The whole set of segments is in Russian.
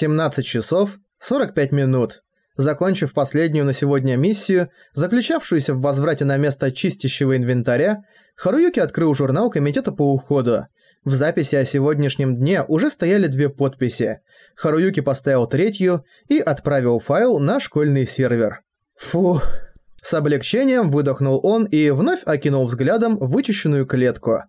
17 часов 45 минут. Закончив последнюю на сегодня миссию, заключавшуюся в возврате на место чистящего инвентаря, Харуюки открыл журнал комитета по уходу. В записи о сегодняшнем дне уже стояли две подписи. Харуюки поставил третью и отправил файл на школьный сервер. Фу. С облегчением выдохнул он и вновь окинул взглядом вычищенную клетку.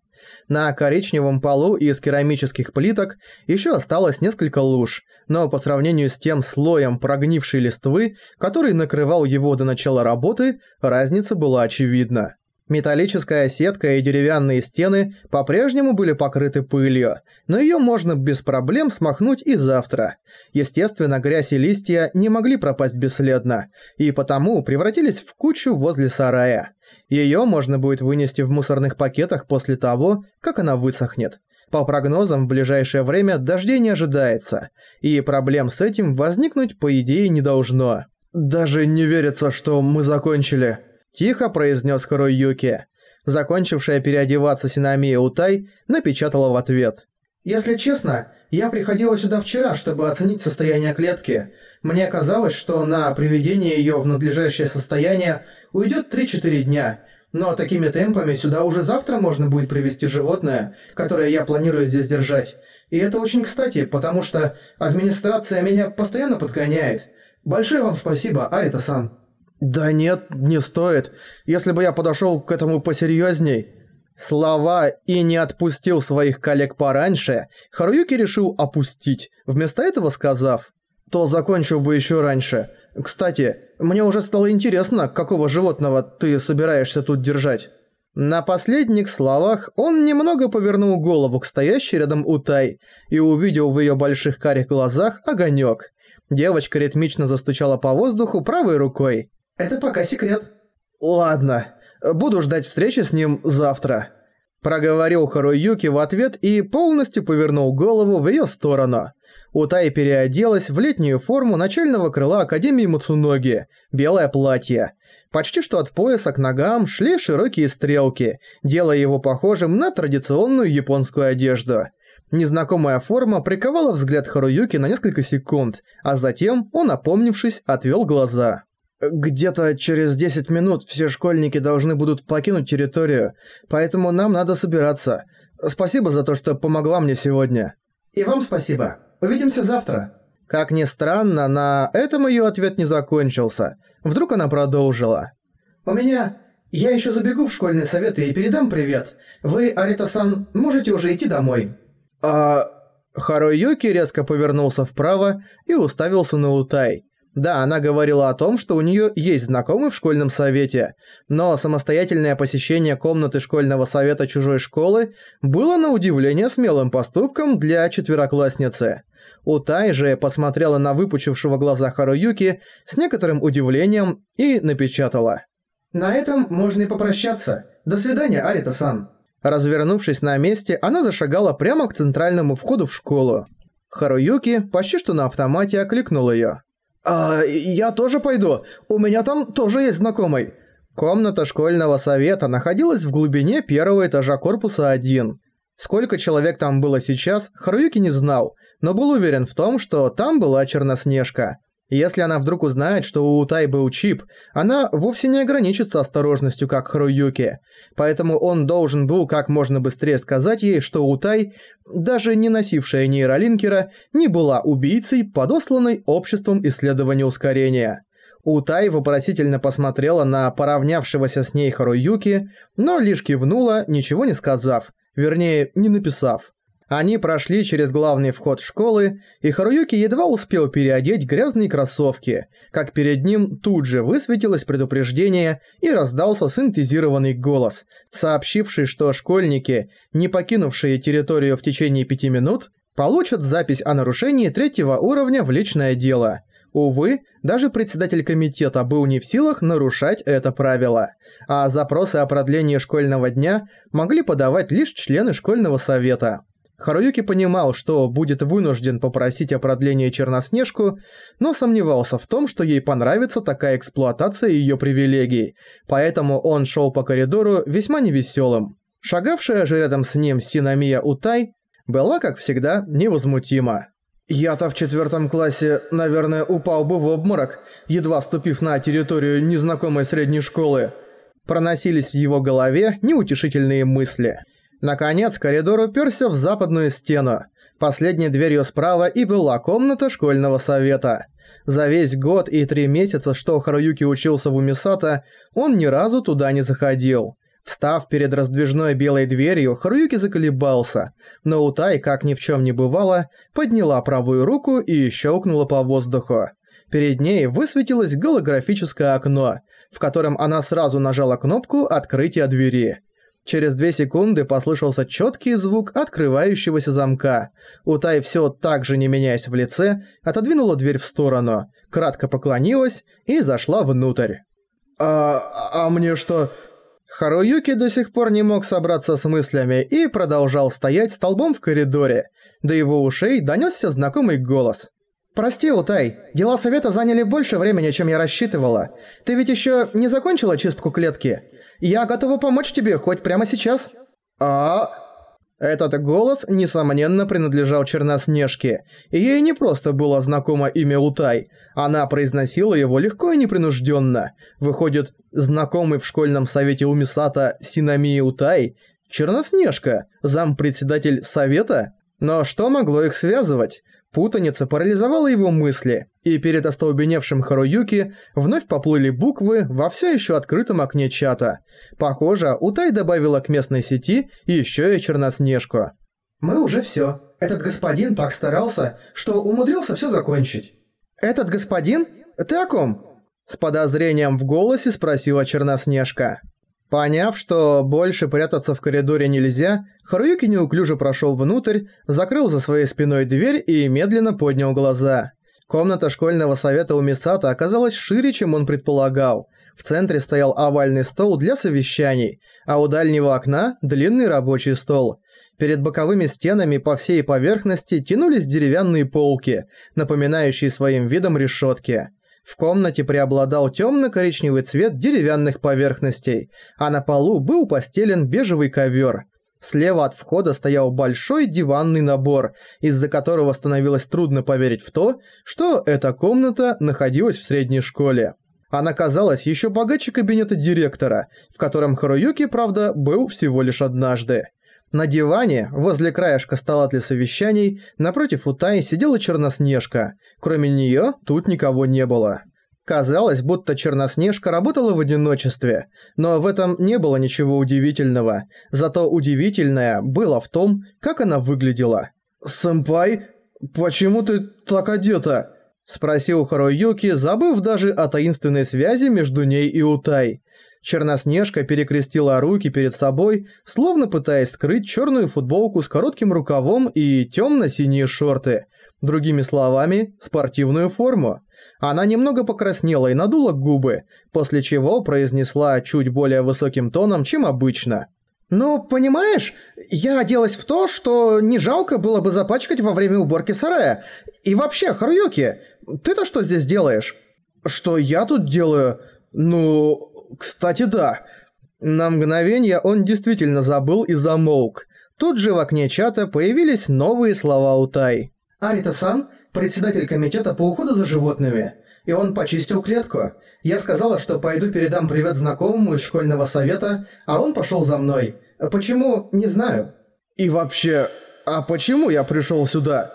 На коричневом полу из керамических плиток еще осталось несколько луж, но по сравнению с тем слоем прогнившей листвы, который накрывал его до начала работы, разница была очевидна. Металлическая сетка и деревянные стены по-прежнему были покрыты пылью, но её можно без проблем смахнуть и завтра. Естественно, грязь и листья не могли пропасть бесследно, и потому превратились в кучу возле сарая. Её можно будет вынести в мусорных пакетах после того, как она высохнет. По прогнозам, в ближайшее время дождей не ожидается, и проблем с этим возникнуть, по идее, не должно. «Даже не верится, что мы закончили», Тихо произнес Харуюки. Закончившая переодеваться Синамия Утай напечатала в ответ. «Если честно, я приходила сюда вчера, чтобы оценить состояние клетки. Мне казалось, что на приведение её в надлежащее состояние уйдет 3-4 дня, но такими темпами сюда уже завтра можно будет привести животное, которое я планирую здесь держать. И это очень кстати, потому что администрация меня постоянно подгоняет. Большое вам спасибо, Арита-сан». «Да нет, не стоит. Если бы я подошёл к этому посерьёзней...» Слова «и не отпустил своих коллег пораньше» Харуюки решил опустить, вместо этого сказав «то закончил бы ещё раньше. Кстати, мне уже стало интересно, какого животного ты собираешься тут держать». На последних словах он немного повернул голову к стоящей рядом Утай и увидел в её больших карих глазах огонёк. Девочка ритмично застучала по воздуху правой рукой. Это пока секрет. Ладно, буду ждать встречи с ним завтра. Проговорил Харуюки в ответ и полностью повернул голову в её сторону. Утай переоделась в летнюю форму начального крыла Академии Мацуноги, белое платье. Почти что от пояса к ногам шли широкие стрелки, делая его похожим на традиционную японскую одежду. Незнакомая форма приковала взгляд Харуюки на несколько секунд, а затем он, опомнившись, отвёл глаза. Где-то через 10 минут все школьники должны будут покинуть территорию, поэтому нам надо собираться. Спасибо за то, что помогла мне сегодня. И вам спасибо. Увидимся завтра. Как ни странно, на этом её ответ не закончился. Вдруг она продолжила. У меня... Я ещё забегу в школьный совет и передам привет. Вы, Арита-сан, можете уже идти домой. А... Харуюки резко повернулся вправо и уставился на Утай. Да, она говорила о том, что у неё есть знакомый в школьном совете, но самостоятельное посещение комнаты школьного совета чужой школы было на удивление смелым поступком для четвероклассницы. Утай же посмотрела на выпучившего глаза Харуюки с некоторым удивлением и напечатала. «На этом можно и попрощаться. До свидания, Арита-сан». Развернувшись на месте, она зашагала прямо к центральному входу в школу. Харуюки почти что на автомате окликнул её. «А, я тоже пойду. У меня там тоже есть знакомый». Комната школьного совета находилась в глубине первого этажа корпуса 1. Сколько человек там было сейчас, Харуюки не знал, но был уверен в том, что там была Черноснежка. Если она вдруг узнает, что у Утай был чип, она вовсе не ограничится осторожностью, как Харуюки. Поэтому он должен был как можно быстрее сказать ей, что Утай, даже не носившая нейролинкера, не была убийцей, подосланной обществом исследования ускорения. Утай вопросительно посмотрела на поравнявшегося с ней Харуюки, но лишь кивнула, ничего не сказав, вернее, не написав. Они прошли через главный вход школы, и Харуюки едва успел переодеть грязные кроссовки, как перед ним тут же высветилось предупреждение и раздался синтезированный голос, сообщивший, что школьники, не покинувшие территорию в течение пяти минут, получат запись о нарушении третьего уровня в личное дело. Увы, даже председатель комитета был не в силах нарушать это правило, а запросы о продлении школьного дня могли подавать лишь члены школьного совета. Харуюки понимал, что будет вынужден попросить о продлении Черноснежку, но сомневался в том, что ей понравится такая эксплуатация ее привилегий, поэтому он шел по коридору весьма невеселым. Шагавшая же рядом с ним Синамия Утай была, как всегда, невозмутима. Я-то в четвертом классе, наверное, упал бы в обморок, едва ступив на территорию незнакомой средней школы. Проносились в его голове неутешительные мысли. Наконец, коридор уперся в западную стену. Последней дверью справа и была комната школьного совета. За весь год и три месяца, что Харуюки учился в Умисата, он ни разу туда не заходил. Встав перед раздвижной белой дверью, Харуюки заколебался, но Утай, как ни в чем не бывало, подняла правую руку и щелкнула по воздуху. Перед ней высветилось голографическое окно, в котором она сразу нажала кнопку открытия двери. Через две секунды послышался четкий звук открывающегося замка. Утай все так же не меняясь в лице, отодвинула дверь в сторону, кратко поклонилась и зашла внутрь. «А, а мне что, Харуюки до сих пор не мог собраться с мыслями и продолжал стоять столбом в коридоре. До его ушей донёсся знакомый голос. «Прости, Утай, дела совета заняли больше времени, чем я рассчитывала. Ты ведь ещё не закончила чистку клетки? Я готова помочь тебе хоть прямо сейчас». «А...» Этот голос, несомненно, принадлежал Черноснежке, ей не просто было знакомо имя Утай, она произносила его легко и непринужденно. Выходит, знакомый в школьном совете Умисата Синамии Утай, Черноснежка, зампредседатель совета? Но что могло их связывать? Путаница парализовала его мысли, и перед остолбеневшим Харуюки вновь поплыли буквы во все еще открытом окне чата. Похоже, Утай добавила к местной сети еще и Черноснежку. «Мы уже все. Этот господин так старался, что умудрился все закончить». «Этот господин? Ты о ком?» С подозрением в голосе спросила Черноснежка. Поняв, что больше прятаться в коридоре нельзя, Харуюки неуклюже прошел внутрь, закрыл за своей спиной дверь и медленно поднял глаза. Комната школьного совета у Мисата оказалась шире, чем он предполагал. В центре стоял овальный стол для совещаний, а у дальнего окна – длинный рабочий стол. Перед боковыми стенами по всей поверхности тянулись деревянные полки, напоминающие своим видом решетки. В комнате преобладал темно-коричневый цвет деревянных поверхностей, а на полу был постелен бежевый ковер. Слева от входа стоял большой диванный набор, из-за которого становилось трудно поверить в то, что эта комната находилась в средней школе. Она казалась еще богаче кабинета директора, в котором Харуюки, правда, был всего лишь однажды. На диване, возле краешка стола для совещаний, напротив Утаи сидела Черноснежка. Кроме неё, тут никого не было. Казалось, будто Черноснежка работала в одиночестве, но в этом не было ничего удивительного. Зато удивительное было в том, как она выглядела. «Сэмпай, почему ты так одета?» – спросил Харуюки, забыв даже о таинственной связи между ней и Утай. Черноснежка перекрестила руки перед собой, словно пытаясь скрыть черную футболку с коротким рукавом и темно-синие шорты. Другими словами, спортивную форму. Она немного покраснела и надула губы, после чего произнесла чуть более высоким тоном, чем обычно. «Ну, понимаешь, я оделась в то, что не жалко было бы запачкать во время уборки сарая. И вообще, Харуюки, ты-то что здесь делаешь?» «Что я тут делаю? Ну, кстати, да. На мгновение он действительно забыл и замолк. Тут же в окне чата появились новые слова Утай. «Арита-сан, председатель комитета по уходу за животными. И он почистил клетку. Я сказала, что пойду передам привет знакомому из школьного совета, а он пошел за мной. Почему, не знаю». «И вообще, а почему я пришел сюда?»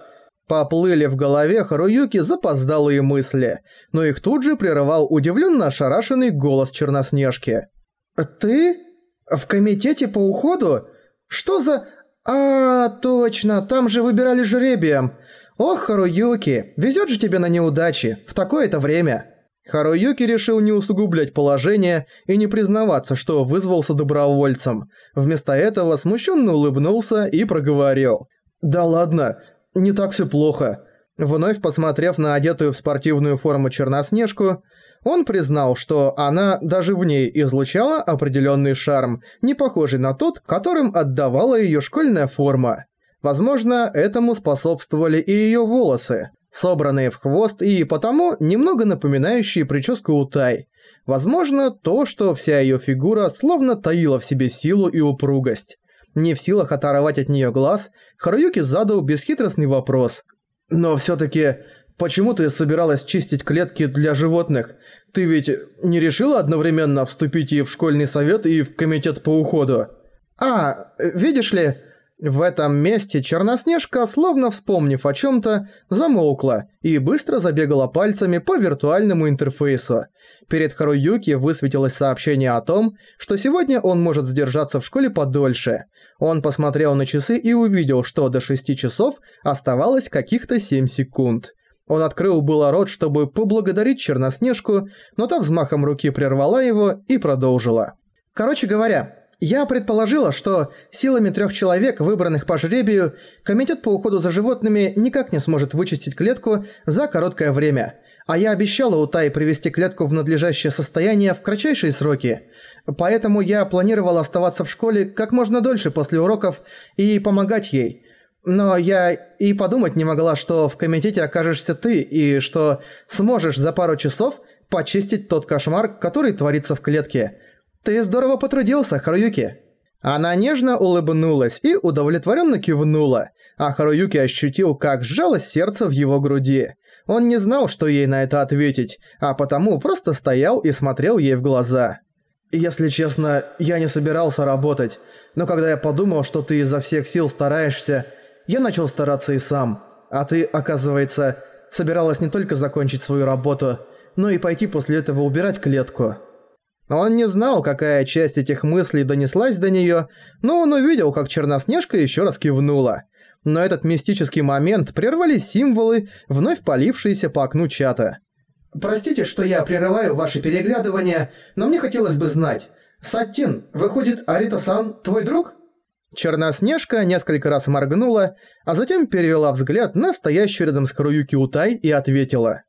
Поплыли в голове Харуюки запоздалые мысли, но их тут же прерывал удивленно ошарашенный голос Черноснежки. «Ты? В комитете по уходу? Что за... А, точно, там же выбирали жребием. Ох, Харуюки, везет же тебе на неудачи, в такое-то время». Харуюки решил не усугублять положение и не признаваться, что вызвался добровольцем. Вместо этого смущенно улыбнулся и проговорил. «Да ладно, не так все плохо». Вновь посмотрев на одетую в спортивную форму Черноснежку, он признал, что она даже в ней излучала определенный шарм, не похожий на тот, которым отдавала ее школьная форма. Возможно, этому способствовали и ее волосы, собранные в хвост и потому немного напоминающие прическу Утай. Возможно, то, что вся ее фигура словно таила в себе силу и упругость. Не в силах оторвать от нее глаз, Харуюки задал бесхитростный вопрос. Но всё-таки, почему ты собиралась чистить клетки для животных? Ты ведь не решила одновременно вступить и в школьный совет, и в комитет по уходу? А, видишь ли, в этом месте Черноснежка, словно вспомнив о чём-то, замолкла и быстро забегала пальцами по виртуальному интерфейсу. Перед Харуюки высветилось сообщение о том, что сегодня он может сдержаться в школе подольше. Он посмотрел на часы и увидел, что до 6 часов оставалось каких-то 7 секунд. Он открыл было рот, чтобы поблагодарить Черноснежку, но та взмахом руки прервала его и продолжила. Короче говоря, я предположила, что силами трех человек, выбранных по жребию, комитет по уходу за животными никак не сможет вычистить клетку за короткое время. А я обещала Утай привести клетку в надлежащее состояние в кратчайшие сроки. Поэтому я планировала оставаться в школе как можно дольше после уроков и помогать ей. Но я и подумать не могла, что в комитете окажешься ты и что сможешь за пару часов почистить тот кошмар, который творится в клетке. «Ты здорово потрудился, Харуюки!» Она нежно улыбнулась и удовлетворенно кивнула, а Харуюки ощутил, как сжалось сердце в его груди. Он не знал, что ей на это ответить, а потому просто стоял и смотрел ей в глаза. «Если честно, я не собирался работать, но когда я подумал, что ты изо всех сил стараешься, я начал стараться и сам. А ты, оказывается, собиралась не только закончить свою работу, но и пойти после этого убирать клетку». Он не знал, какая часть этих мыслей донеслась до неё, но он увидел, как Черноснежка ещё раз кивнула. Но этот мистический момент прервали символы, вновь полившиеся по окну чата. «Простите, что я прерываю ваши переглядывания, но мне хотелось бы знать. Саттин, выходит, Арита-сан твой друг?» Черноснежка несколько раз моргнула, а затем перевела взгляд на стоящую рядом с Харуюки Утай и ответила.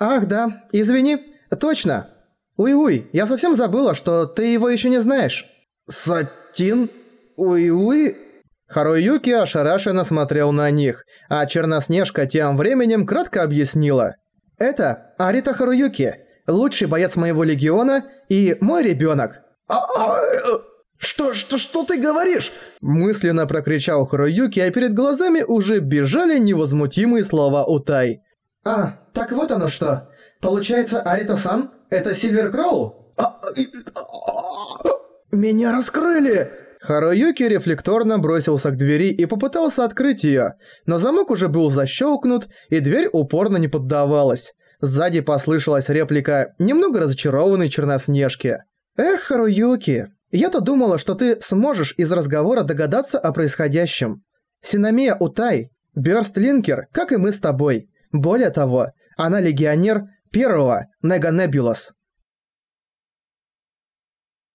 «Ах да, извини, точно, «Уй-уй, я совсем забыла, что ты его еще не знаешь». «Сатин? Уй-уй?» Харуюки ошарашенно смотрел на них, а Черноснежка тем временем кратко объяснила. «Это Арита Харуюки, лучший боец моего легиона и мой ребенок. А, а, э, что, что, что ты говоришь?» Мысленно прокричал Харуюки, а перед глазами уже бежали невозмутимые слова Утай. «А, так вот оно что. Получается, Арита-сан это Сильвер Кроу?» а, «Меня раскрыли!» Харуюки рефлекторно бросился к двери и попытался открыть её, но замок уже был защёлкнут, и дверь упорно не поддавалась. Сзади послышалась реплика немного разочарованной Черноснежки. «Эх, Харуюки, я-то думала, что ты сможешь из разговора догадаться о происходящем. Синамия Утай, Бёрстлинкер, как и мы с тобой. Более того, она легионер первого Нега Небулас.